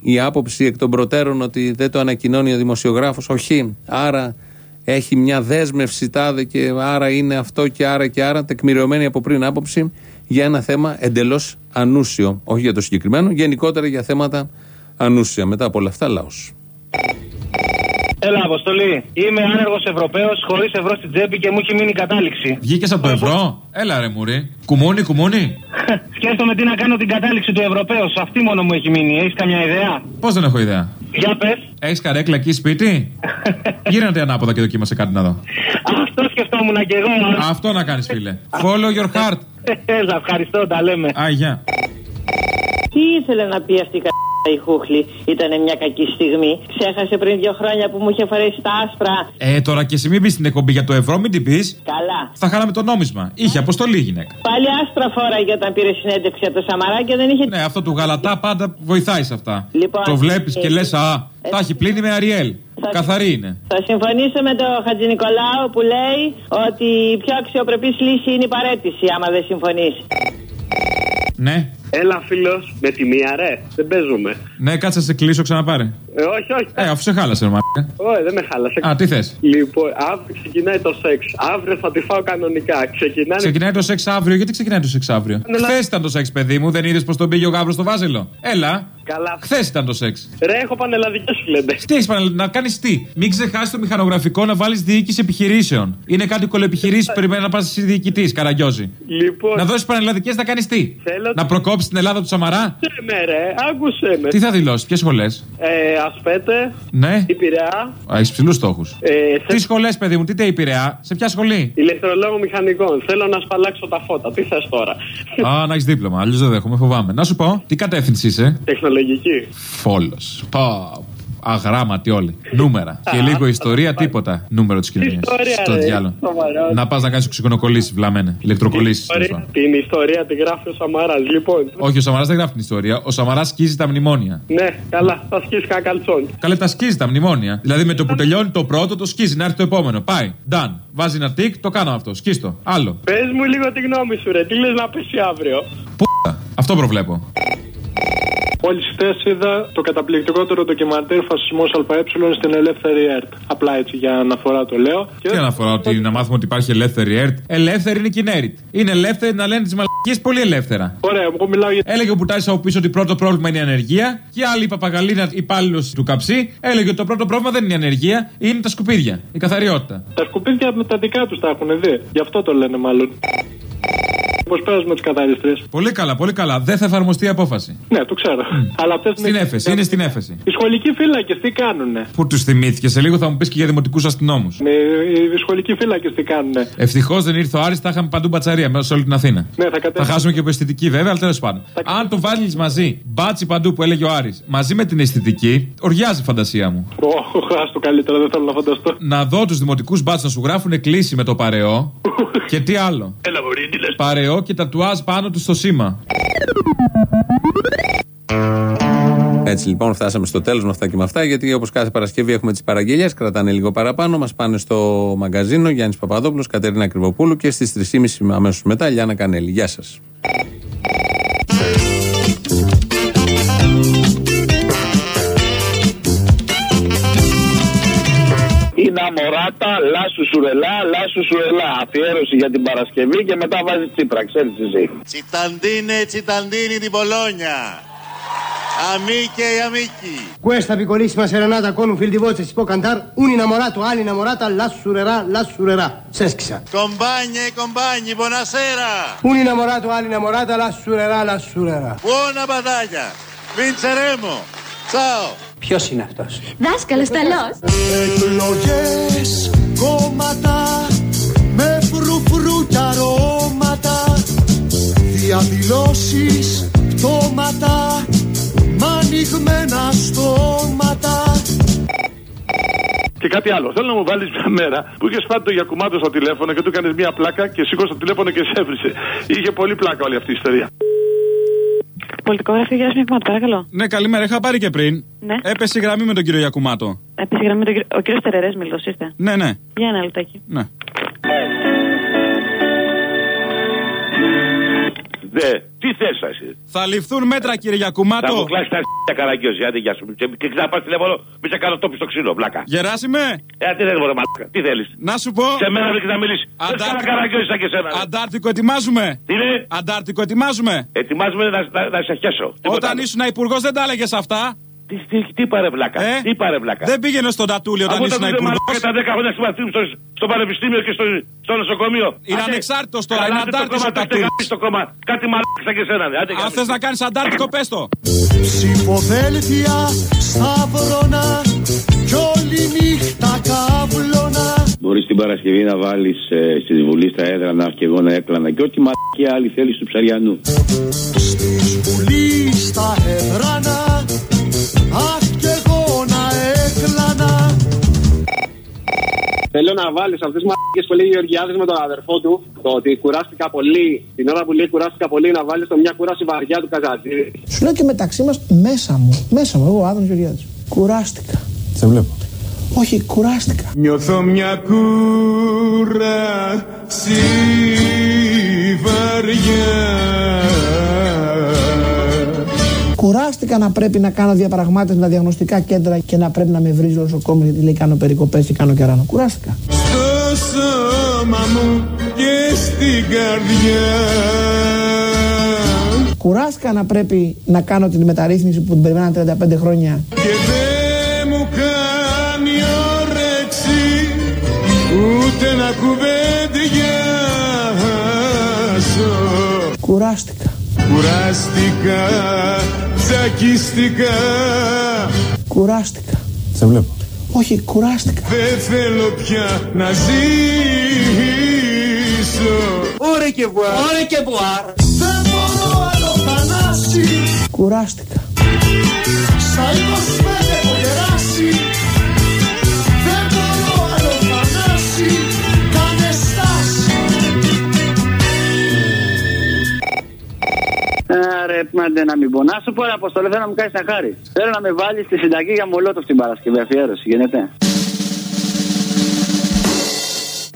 η άποψη εκ των προτέρων ότι δεν το ανακοινώνει ο δημοσιογράφος, όχι. Άρα έχει μια δέσμευση τάδε και άρα είναι αυτό και άρα και άρα, τεκμηριωμένη από πριν άποψη για ένα θέμα εντελώς ανούσιο. Όχι για το συγκεκριμένο, γενικότερα για θέματα ανούσια. Μετά από όλα αυτά, λαός. Έλα, Αποστολή. Είμαι άνεργος Ευρωπαίος, χωρίς ευρώ στην τσέπη και μου έχει μείνει η κατάληξη. Βγήκες από το ευρώ; Έλα, ρε Μουρή. Κουμούνι, κουμούνι. Σκέφτομαι τι να κάνω την κατάληξη του Ευρωπαίου. Αυτή μόνο μου έχει μείνει. Έχεις καμιά ιδέα; Πώς δεν έχω ιδέα; Για πες. Έχεις καρέκλα εκεί σπίτι; Γύρνατε ανάποδα και δοκίμασε κάτι να δω. Αυτό σκεφτόμουν και εγώ. Αυτό να κάνεις, φίλε. Follow your heart. Έλα, ευχαριστώ, τα λέμε. Α, γεια. Τι ήθελε να πει αυτή η η Χούχλη ήταν μια κακή στιγμή. Ξέχασε πριν δύο χρόνια που μου είχε φορέσει τα άσπρα. Ε, τώρα και εσύ μην πεις στην εκπομπή για το ευρώ, μην την πεις. Καλά. Θα χάλαμε το νόμισμα. Είχε αποστολή γυναίκα. Πάλι άσπρα φόραγε όταν πήρε συνέντευξη από το Σαμαρά και δεν είχε. Ναι, αυτό του γαλατά πάντα βοηθάει σε αυτά. Λοιπόν, το βλέπεις και ε, λες, Α, ε, τα έχει πλύνει με Αριέλ. θα- Καθαρή είναι. Θα συμφωνήσω με τον Χατζη Νικολάου που λέει ότι η πιο αξιοπρεπής λύση είναι η παρέτηση, άμα δεν συμφωνείς. Ναι. Έλα, φίλος, με τη μία, ρε. Δεν παίζουμε. Ναι, κάτσε να σε κλείσω, ξαναπάρε. Ε, όχι, όχι. Ε, αφού σε χάλασε, ρε μαλάκα. Όχι, δεν με χάλασε. Α, τι θες; Λοιπόν, αύριο ξεκινάει το σεξ. Αύριο θα τη φάω κανονικά. Ξεκινάνε. Ξεκινάει το σεξ αύριο, γιατί ξεκινάει το σεξ αύριο; Ναι, Χθες ήταν το σεξ, παιδί μου, δεν είδες πως τον πήγε ο γάβρος στο βάζελο; Έλα. Καλά. Χθες ήταν το σεξ. Ρε, έχω πανελλαδικές φιλέντε. Τι έχεις να κάνεις τι; Μην ξεχάσεις το μηχανογραφικό να βάλεις διοίκηση επιχειρήσεων. Είναι κάτι κολοεπιχειρήσει που περιμένεις να πας εσύ διοικητής, καραγκιόζη. Λοιπόν. Να δώσεις πανελλαδικές να κάνεις τι; Θέλω- Να προκόψεις την Ελλάδα του Σαμαρά; Άκουσε με, ρε, άκουσε με. Τι θα δηλώσει, ποιες σχολές; Ε, Ασπέτε, Ναι. η Πειραιά, Α, έχεις ψηλούς στόχους. ε, Τι σχολές, παιδί μου, τι τε Πειραιά, σε ποια σχολή; ηλεκτρολόγο μηχανικών. Θέλω να σπαλάξω τα φώτα. Τι θες τώρα; Α, να έχεις δίπλωμα, αλλιώ δεν δέχομαι, φοβάμαι. Να σου πω, τι κατεύθυνση είσαι; Τεχνολογική. Φόλος. Πα. Αγράμματοι όλοι. Νούμερα. Και λίγο ιστορία, τίποτα. Νούμερο της κοινωνίας. Ιστορία, Στο ρε. διάλογο. Σοβαρά. Να πας να κάνεις οξυγονοκολλήσεις, βλαμμένε. Ηλεκτροκολλήσεις. Ιστορία- Την ιστορία τη γράφει ο Σαμαράς. Λοιπόν, Όχι, ο Σαμαράς δεν γράφει την ιστορία. Ο Σαμαράς σκίζει τα μνημόνια. ναι, καλά, θα σκίσει κανένα καλτσόν. Καλέ, τα σκίζει τα μνημόνια. Δηλαδή με το που τελειώνει το πρώτο, το σκίζει να έρθει το επόμενο. Πάει. Done. Βάζει ένα τικ, το κάνω αυτό. Σκίστο. Άλλο. Πες μου λίγο τη γνώμη σου, ρε. Τι λες να πέσει αύριο; Πού. Αυτό προβλέπω. Μόλι χθε είδα το καταπληκτικότερο ντοκιμαντέρ Φασισμός ΑΕ στην ελεύθερη ΕΡΤ. Απλά έτσι για αναφορά το λέω. Και Τι αναφορά ότι να μάθουμε ότι υπάρχει ελεύθερη ΕΡΤ. Ελεύθερη είναι και η ΝΕΡΙΤ. Είναι ελεύθερη να λένε τις μαλακίες πολύ ελεύθερα. Ωραία, εγώ μιλάω για. Έλεγε ο Μπουτάρη από πίσω ότι πρώτο πρόβλημα είναι η ανεργία. Και άλλη παπαγαλίνα υπάλληλο του καψί έλεγε ότι το πρώτο πρόβλημα δεν είναι η ανεργία, είναι τα σκουπίδια. Η καθαριότητα. Τα σκουπίδια με τα δικά τους τα έχουν δει. Γι' αυτό το λένε μάλλον. Πώ παίζουμε τι καθαρίστρε. Πολύ καλά, πολύ καλά. Δεν θα εφαρμοστεί η απόφαση. Ναι, το ξέρω. Αλλά αυτές Στην έφεση, είναι στην έφεση. Οι σχολικοί φύλακες τι κάνουνε; Πού τους θυμήθηκε, σε λίγο θα μου πεις και για δημοτικούς αστυνόμους. Ναι, οι σχολικοί φύλακες τι κάνουνε; Ευτυχώς δεν ήρθε ο Άρης, θα είχαμε παντού μπατσαρία μέσα σε όλη την Αθήνα. Ναι, θα Θα κατέβει. χάσουμε και από αισθητική βέβαια, αλλά τέλος πάντων. Αν το βάλεις μαζί, μπάτσι παντού που έλεγε ο Άρης, μαζί με την αισθητική, οριάζει η φαντασία μου. Ω, άστο καλύτερα, δεν θέλω να φανταστώ. Να δω τους δημοτικούς μπάτσους να σου γράφουν κλίση με το παρεό. και τι άλλο. Έλα, μπορεί, τι λες. Παρεό και τατουάζ πάνω του στο σήμα. Έτσι λοιπόν φτάσαμε στο τέλος με αυτά και με αυτά γιατί όπως κάθε Παρασκευή έχουμε τις παραγγελίες κρατάνε λίγο παραπάνω μας πάνε στο μαγκαζίνο Γιάννης Παπαδόπουλος, Κατερίνα Κρυβοπούλου και στις 3.30 αμέσως μετά Λιάννα Κανέλη. Γεια σας. Είναι αμοράτα, λάσου σουρελά, λάσου σουρελά. Αφιέρωση για την Παρασκευή και μετά βάζει τσίπρα, ξέρει εσύ. Cittadine e cittadini di Bologna, amiche e amici, Questa piccolissima serenata con un fil di voce si può cantare un innamorato all'innamorata l'assurerà, l'assurerà. Seschisa. compagni e compagni, buonasera, Un innamorato all'innamorata l'assurerà, l'assurerà. buona battaglia, vinceremo, ciao! Ποιος είναι αυτός, Δάσκαλος ε, Ιταλό. Εκλογές, κόμματα με φρουφρού και αρώματα. Διαδηλώσεις, πτώματα. Μ' ανοιγμένα στόματα. Και κάτι άλλο. Θέλω να μου βάλεις μια μέρα που είχες φάει το γιακουμάτο στο τηλέφωνο και του έκανες μια πλάκα και σήκωσε το τηλέφωνο και σέβρισε. Είχε πολύ πλάκα όλη αυτή η ιστορία. Πολιτικό γραφείο Γεράσιμη Γιακουμάτο, παρακαλώ. Ναι, καλημέρα. Είχα πάρει και πριν. Ναι. Έπεσε η γραμμή με τον κύριο Γιακουμάτο. Επίση, γραμμή με τον κύριο. Ο κύριος Τερερές, μιλός είστε. Ναι, ναι. Για ένα λεπτάκι. ναι. Δε, τι θες εσύ. Θα ληφθούν μέτρα, κύριε Γιακουμάτο. Θα μου κλάσεις τα s***ια καραγκιόζη, άντε γεια σου. Και, και να πας τηλέφωνο, μη σε κάνω τόπι στο ξύλο, βλάκα. Γεράσιμε. Ε, τι θέλεις μωρέ μαλάκα, τι θέλεις. Να σου πω. Σε μένα βρήκες να μιλήσεις. Δεν κάνα καραγκιόζη σαν και σένα. ρε. Αντάρτικο ετοιμάζουμε. Τι είναι; Αντάρτικο ετοιμάζουμε. Ετοιμάζουμε να, να, να σε χέσω. Τίποτα Όταν άλλο. ήσουν υπουργός δεν τα έλεγες αυτά. Τι, τι, τι πάρε βλάκα, Ε; τι πάρε βλάκα. Δεν πήγαινε στον Τατούλη όταν Αφού ήσουν τα υπουργό. Και τα 10 χρόνια συμμαθήμου στο, στο πανεπιστήμιο και στο, στο νοσοκομείο. Είναι Άντε, ανεξάρτητος τώρα, καλά, είναι άντε το αντάρτης κόμμα, ο το έχετε Τατούλης. γαμίσει το κόμμα. Κάτι μαλάκα σαν και σένα. ναι. Άντε, γεια Αν σου. θες να κάνεις αντάρτικο, πες το. Ψηφοδέλτια σταυρώνα κι όλη νύχτα καύλωνα Μπορείς την Παρασκευή να βάλεις ε, στη Βουλή στα έδρανα και εγώ να έκλανα και ό,τι μαλακία άλλη θέλεις του ψαριανού. Στη Βουλή στα έδρανα Θέλω να βάλεις αυτές τις μαλακίες που λέει Γεωργιάδης με τον αδερφό του. Το ότι κουράστηκα πολύ, την ώρα που λέει κουράστηκα πολύ, να βάλεις το μια κούραση βαριά του Καζατζήρη. Σου λέω και μεταξύ μας, μέσα μου, μέσα μου, εγώ ο Άδωνος Γεωργιάδης. Κουράστηκα. Σε βλέπω. Όχι, κουράστηκα. Νιώθω μια κούραση βαριά Κουράστηκα να πρέπει να κάνω διαπραγμάτευση με τα διαγνωστικά κέντρα και να πρέπει να με βρίζει ο νοσοκόμο γιατί λέει κάνω περικοπές και κάνω κεράνο. Κουράστηκα. Στο σώμα μου και στην καρδιά Κουράστηκα να πρέπει να κάνω την μεταρρύθμιση που την περιμέναν 35 χρόνια. Και δεν μου κάνει όρεξη ούτε να κουβεντιάσω Κουράστηκα. Κουράστηκα, τσακίστηκα Κουράστηκα. Σε βλέπω. Όχι, κουράστηκα. Δεν θέλω πια να ζήσω Ωρε και βουάρ. Ωρε και βουάρ. Δεν μπορώ άλλο θανάση Κουράστηκα. Στα Άρε, μάντε να μην πω. Να σου πω, ρε Αποστολέ, θέλω να μου κάνεις ένα χάρη. Θέλω να με βάλεις στη συνταγή για μολότοφ την Παρασκευή. Αφιέρωση, γίνεται.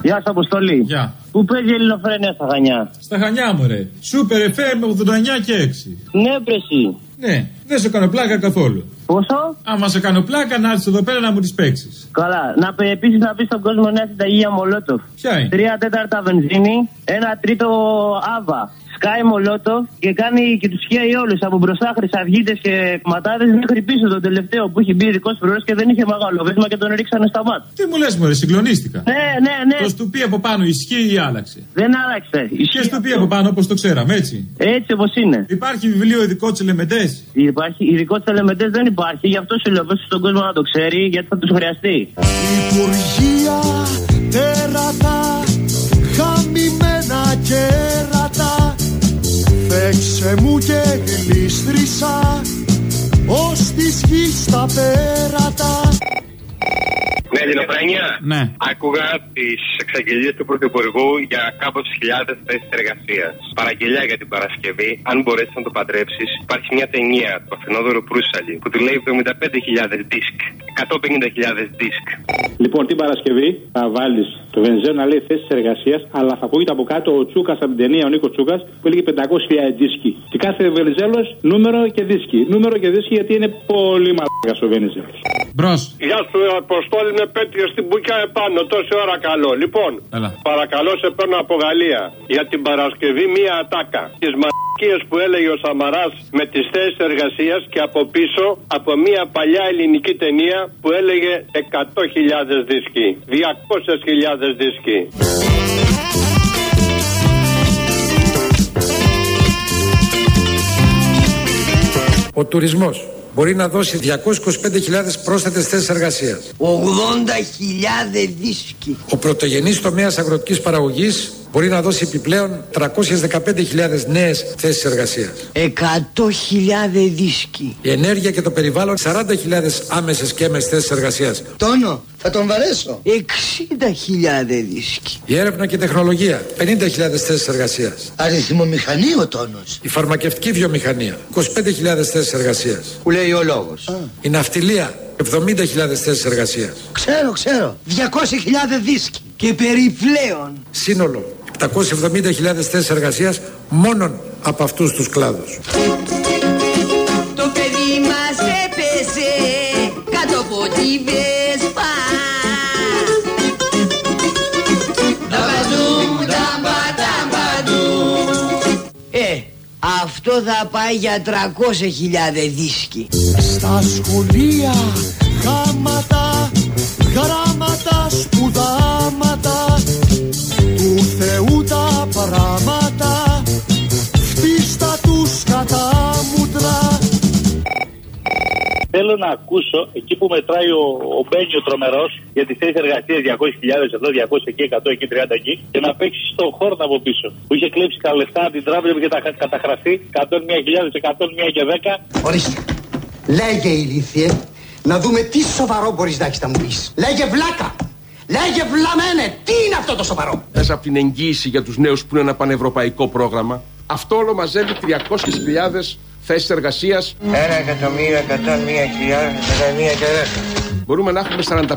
Γεια σου, Αποστολή. Γεια. Πού παίζει η ελληνοφρένεια στα Χανιά; Στα χανιά μου, ρε. Σούπερ FM 89 και 6. Ναι, πρεσί. Ναι, δεν σε κάνω πλάκα καθόλου. Πόσο; Άμα σε κάνω πλάκα, να έρθεις εδώ πέρα να μου τις παίξεις. Καλά. Να πει επίσης να πεις στον κόσμο νέα συνταγή για μολότοφ. Ποια είναι; Τρία τέταρτα βενζίνη, ένα τρίτο άβα. Σκάει μολότο και κάνει και του χαίει όλους από μπροστά χρυσαυγίτες και ματάδε μέχρι πίσω τον τελευταίο που είχε μπει ειδικός προορό και δεν είχε μεγάλο βέσμα και τον ρίξανε στα μάτια. Τι μου λες, Μωρέ, συγκλονίστηκα. Ναι, ναι, ναι. Το στουπί από πάνω ισχύει ή άλλαξε; Δεν άλλαξε. Και στουπί από πάνω όπως το ξέραμε, έτσι. Έτσι όπως είναι. Υπάρχει βιβλίο ειδικό τη Ελεμεντέ. Υπάρχει ειδικό τη Ελεμεντέ δεν υπάρχει, γι' αυτό σου λέω πες στον κόσμο να το ξέρει γιατί θα τους χρειαστεί. Υπουργεία, τέρατα, χαμημένα κέρατα Φέξε μου και γλίστρισα ως της γης τα πέρατα Ναι, Ελληνοφρένια. Ναι. Άκουγα τις εξαγγελίες του Πρωθυπουργού για κάμποσε χιλιάδες θέσεις εργασίας. Παραγγελιά για την Παρασκευή, αν μπορέσεις να το παντρέψεις, υπάρχει μια ταινία του Αθηνόδωρου Προύσαλη που του λέει 75.000 δίσκ. 150.000 δίσκ. Λοιπόν, την Παρασκευή θα βάλεις το βενζέο να λέει θέσεις εργασίας, αλλά θα ακούγεται από κάτω ο Τσούκας από την ταινία, ο Νίκος Τσούκας, που έλεγε 500.000 δίσκοι. Και κάθε βενζέλο νούμερο και δίσκοι. Νούμερο και δίσκοι γιατί είναι πολύ μαλάκα ο βενζέλο. Μπρος. Γεια σου, Αποστόλη, είναι πέτριο στην μπουκιά επάνω. Τόση ώρα καλό. Λοιπόν, Έλα. παρακαλώ σε παίρνω από Γαλλία για την Παρασκευή μία ατάκα. Τις μαλακίες που έλεγε ο Σαμαράς με τις θέσεις εργασίας και από πίσω από μία παλιά ελληνική ταινία που έλεγε 100.000 δίσκοι. 200.000 δίσκοι. Ο τουρισμός μπορεί να δώσει 225.000 πρόσθετες θέσεις εργασίας. 80.000 δίσκοι. Ο πρωτογενής τομέας αγροτικής παραγωγής μπορεί να δώσει επιπλέον 315.000 νέες θέσεις εργασίας. 100.000 δίσκοι. Η ενέργεια και το περιβάλλον 40.000 άμεσες και έμεσες θέσεις εργασίας. Τόνο, θα τον βαρέσω. 60.000 δίσκοι. Η έρευνα και η τεχνολογία 50.000 θέσεις εργασίας. Αριθμομηχανή ο τόνος. Η φαρμακευτική βιομηχανία 25.000 θέσεις εργασίας. Που λέει ο λόγος. Η ναυτιλία 70.000 θέσεις εργασίας. Ξέρω, ξέρω. 200.000 δίσκοι. Και περιπλέον. Σύνολο 770.000 θέσεις εργασίας μόνον από αυτούς τους κλάδους. Το παιδί μας έπεσε κάτω από τη Βέσπα Ταμπαντούμ, ταμπα, ταμπαντούμ Ε, αυτό θα πάει για 300.000 δίσκοι. Στα σχολεία γάματα, γράμματα, σπουδάματα του Θεού τα πράματα φτίστα τους κατά μούτρα Θέλω να ακούσω εκεί που μετράει ο, ο Μπένιο τρομερός για τι θέσει εργασία 200.000 εδώ, 200 εκεί, 100 εκεί, 30 εκεί και να παίξει στον χώρο από πίσω. Που είχε κλέψει τα λεφτά από την τράπεζα που είχε τα καταχραστεί 101.000, 101 και 10. Ορίστε. Λέγε ηλίθιε, να δούμε τι σοβαρό μπορείς να έχεις να μου πεις. Λέγε βλάκα. Λέγε βλαμένε, τι είναι αυτό το σοβαρό; Μέσα από την εγγύηση για τους νέους που είναι ένα πανευρωπαϊκό πρόγραμμα, αυτό όλο μαζεύει 300.000 θέσεις εργασίας. 1.101.000 Μπορούμε να έχουμε 45.000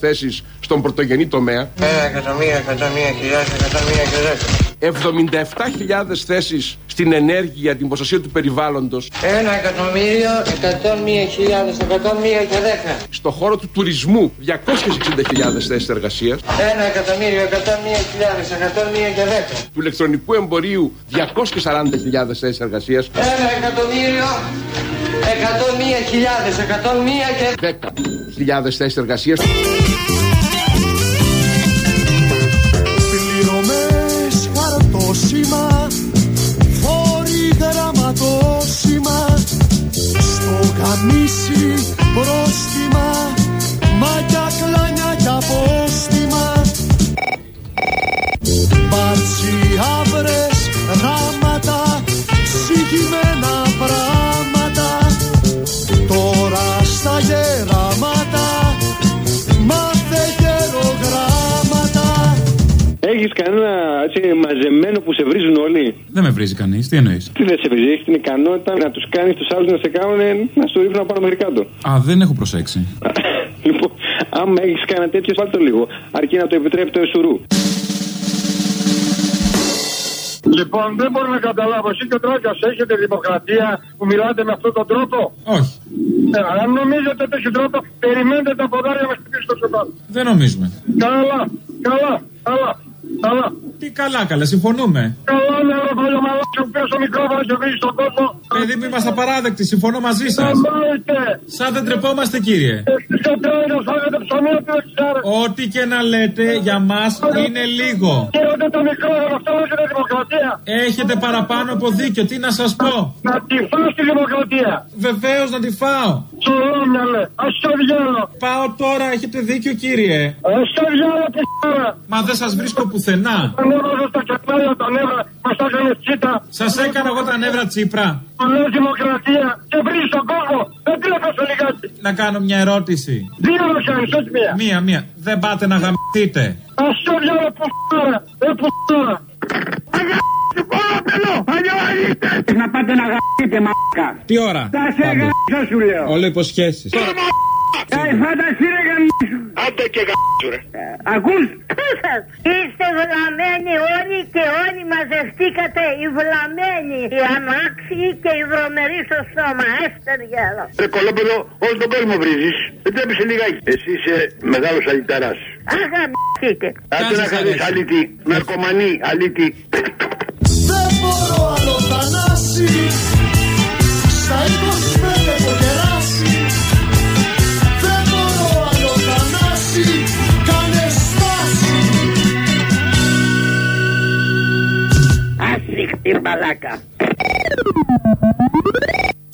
θέσεις στον πρωτογενή τομέα. 1.101.000 77.000 θέσεις στην ενέργεια, την προστασία του περιβάλλοντος. Ένα εκατομμύριο, εκατόν μία χιλιάδες, εκατόν μία και δέκα. Στο χώρο του τουρισμού 260.000 θέσεις εργασίας. Ένα εκατομμύριο, εκατόν μία χιλιάδες, εκατόν μία και δέκα. Του ηλεκτρονικού εμπορίου 240.000 θέσεις εργασίας. Ένα εκατομμύριο, εκατόν μία χιλιάδες, εκατόν μία και 10.000 θέσεις εργασίας. Στο γαμίσι πρόστιμα κανένα έτσι, μαζεμένο που σε βρίζουν όλοι; Δεν με βρίζει κανείς, τι εννοείς; Τι δεν σε βρίζει, έχεις την ικανότητα να τους κάνεις τους άλλους να σε κάνουν να σου ρίχνουν πάνω μέχρι κάτω. Α, δεν έχω προσέξει. Λοιπόν, άμα έχεις κανένα τέτοιο, βάλτε το λίγο. Αρκεί να το επιτρέπει το εσουρού. Λοιπόν, δεν μπορώ να καταλάβω. Εσύ και ο Τράγκα έχετε δημοκρατία που μιλάτε με αυτόν τον τρόπο; Όχι. Ε, αν νομίζετε τέτοιο τρόπο, περιμένετε τα ποδάρια μας πίσω στο σοπάδι. Δεν νομίζουμε. Καλά, καλά, καλά, καλά. Τι καλά, καλά, συμφωνούμε. Καλά, ναι, ρε παλιό μαλάκι που πήρε στο μικρόφωνος και βρίζει στον κόσμο. Παιδί μου, είμαστε απαράδεκτοι, συμφωνώ μαζί σας. Εννοείται. Σαν δεν τρεπόμαστε, κύριε. Στο τέλο, φάγατε ψωμί, τι δεν ξέρω. Ό,τι και να λέτε για μας είναι λίγο. Καίρονται το μικρόφωνο, αυτό είναι δημοκρατία. Έχετε παραπάνω από δίκιο, τι να σας πω. Να τη φας τη δημοκρατία. Βεβαίως να τη φάω. Τσολόμιαλε, ας το διάλο. Πάω τώρα, έχετε δίκιο, κύριε. Α το διάλο, που χώρα. Μα δεν σας βρίσκω πουθενά. Ανέβαζα στα κεφάλια τα νεύρα, μας τα έκανε τσίτα. Σας έκανα εγώ τα νεύρα τσίπρα. Λέω δημοκρατία και βρει τον κόσμο. Δεν τρέπεσαι λιγάκι. Να κάνω μια ερώτηση. Δύο να κάνει, όχι μία. Μία, μία. Δεν πάτε να γαμπτείτε. Α το διάλο, που χώρα. Ε, που χώρα. Να πάτε να γαμπτείτε, μαλάκα. Τι ώρα; Θα σε γαμπτήσω, σου λέω. Όλο υποσχέσεις. Ε, φανταστεί ρε γαμπτήσω. Άντε και γαμπτήσω, ρε. Ακούς. Είστε βλαμμένοι όλοι και όλοι μαζευτήκατε οι βλαμμένοι, οι αμάξιοι και οι βρωμεροί στο στόμα. Έστε διάλο. Ρε κολόπεδο, όλο τον κόσμο βρίζεις. Δεν τρέπεσαι λιγάκι. Εσύ είσαι μεγάλος αλυταράς. Αγαμπηθείτε. Άντε να κάνεις αλήτη, ναρκωμανή, αλήτη. Δεν μπορώ άλλο θανάσης Στα 25 Δείχτη μαλάκα.